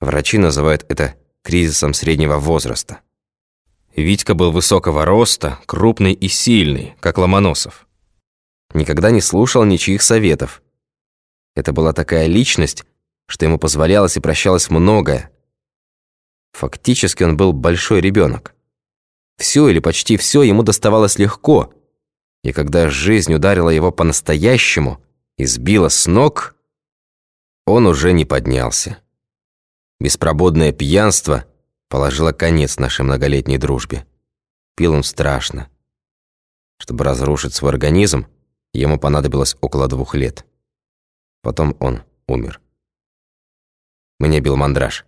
Врачи называют это кризисом среднего возраста. Витька был высокого роста, крупный и сильный, как Ломоносов. Никогда не слушал ничьих советов. Это была такая личность, что ему позволялось и прощалось многое. Фактически он был большой ребенок. Все или почти все ему доставалось легко. И когда жизнь ударила его по-настоящему и сбила с ног, он уже не поднялся. Беспрободное пьянство положило конец нашей многолетней дружбе. Пил он страшно. Чтобы разрушить свой организм, ему понадобилось около двух лет. Потом он умер. Мне бил мандраж.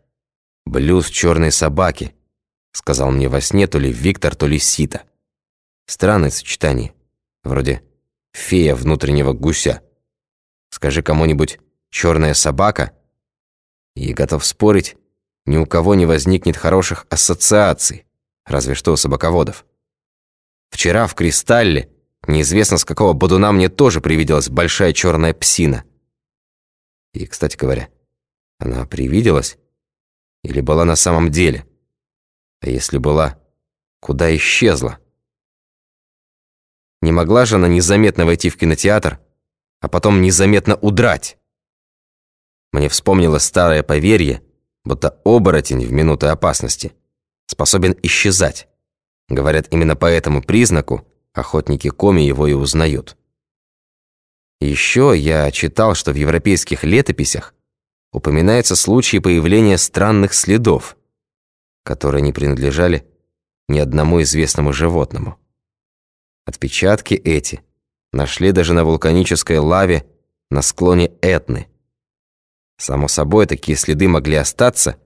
«Блюз черной собаки», — сказал мне во сне то ли Виктор, то ли Сита. Странное сочетание. Вроде фея внутреннего гуся. Скажи кому-нибудь «черная собака», и готов спорить, ни у кого не возникнет хороших ассоциаций, разве что у собаководов. Вчера в «Кристалле» неизвестно с какого бодуна мне тоже привиделась большая черная псина. И, кстати говоря, она привиделась или была на самом деле? А если была, куда исчезла? Не могла же она незаметно войти в кинотеатр, а потом незаметно удрать? Мне вспомнилось старое поверье, будто оборотень в минуты опасности способен исчезать. Говорят, именно по этому признаку охотники коми его и узнают. Еще я читал, что в европейских летописях упоминаются случаи появления странных следов, которые не принадлежали ни одному известному животному. Отпечатки эти нашли даже на вулканической лаве на склоне Этны. Само собой, такие следы могли остаться,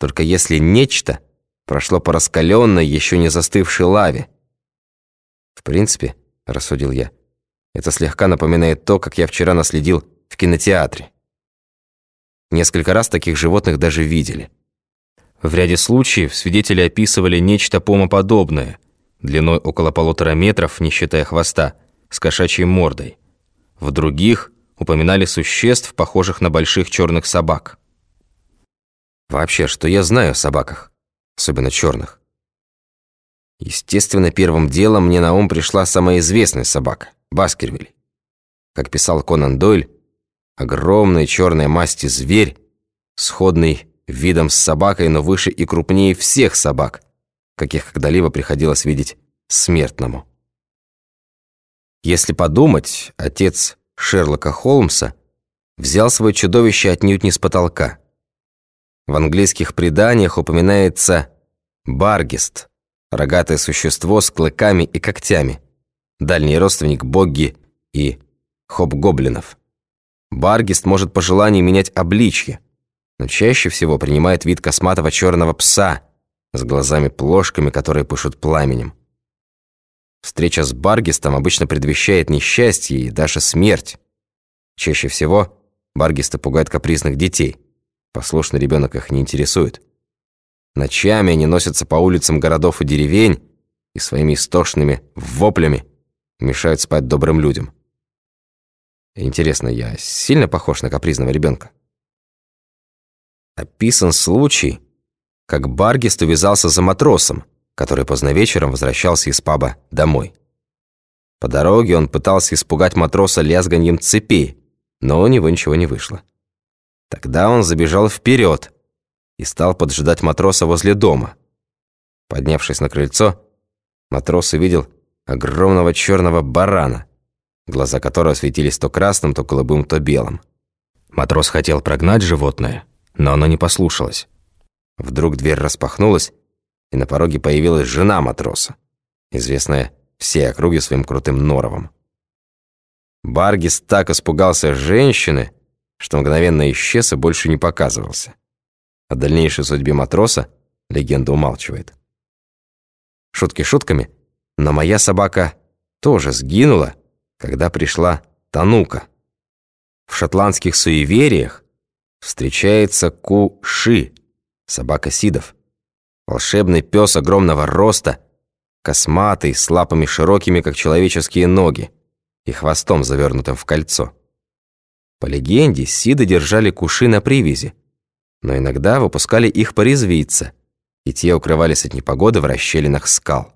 только если нечто прошло по раскаленной, еще не застывшей лаве. В принципе, рассудил я, это слегка напоминает то, как я вчера наследил в кинотеатре. Несколько раз таких животных даже видели. В ряде случаев свидетели описывали нечто помоподобное, длиной около полутора метров, не считая хвоста, с кошачьей мордой. В других упоминали существ, похожих на больших черных собак. Вообще, что я знаю о собаках, особенно черных? Естественно, первым делом мне на ум пришла самая известная собака – Баскервиль. Как писал Конан Дойль, огромный черной масти зверь, сходный видом с собакой, но выше и крупнее всех собак, каких когда-либо приходилось видеть смертному. Если подумать, отец Шерлока Холмса взял свое чудовище отнюдь не с потолка. В английских преданиях упоминается Баргист, рогатое существо с клыками и когтями, дальний родственник Богги и хоб-гоблинов. Баргист может по желанию менять обличье, но чаще всего принимает вид косматого черного пса с глазами-плошками, которые пышут пламенем. Встреча с Баргистом обычно предвещает несчастье и даже смерть. Чаще всего Баргисты пугают капризных детей. Послушный ребенок их не интересует. Ночами они носятся по улицам городов и деревень и своими истошными воплями мешают спать добрым людям. Интересно, я сильно похож на капризного ребенка? Описан случай, как Баргист увязался за матросом, который поздно вечером возвращался из паба домой. По дороге он пытался испугать матроса лязганьем цепей, но у него ничего не вышло. Тогда он забежал вперед и стал поджидать матроса возле дома. Поднявшись на крыльцо, матрос увидел огромного черного барана, глаза которого светились то красным, то голубым, то белым. Матрос хотел прогнать животное, но оно не послушалось. Вдруг дверь распахнулась, и на пороге появилась жена матроса, известная всей округе своим крутым норовом. Баргис так испугался женщины, что мгновенно исчез и больше не показывался. О дальнейшей судьбе матроса легенда умалчивает. Шутки шутками, но моя собака тоже сгинула, когда пришла Танука. В шотландских суевериях встречается Ку-Ши, собака Сидов. Волшебный пес огромного роста, косматый, с лапами широкими, как человеческие ноги, и хвостом, завернутым в кольцо. По легенде, Сиды держали куши на привязи, Но иногда выпускали их порезвиться, и те укрывались от непогоды в расщелинах скал.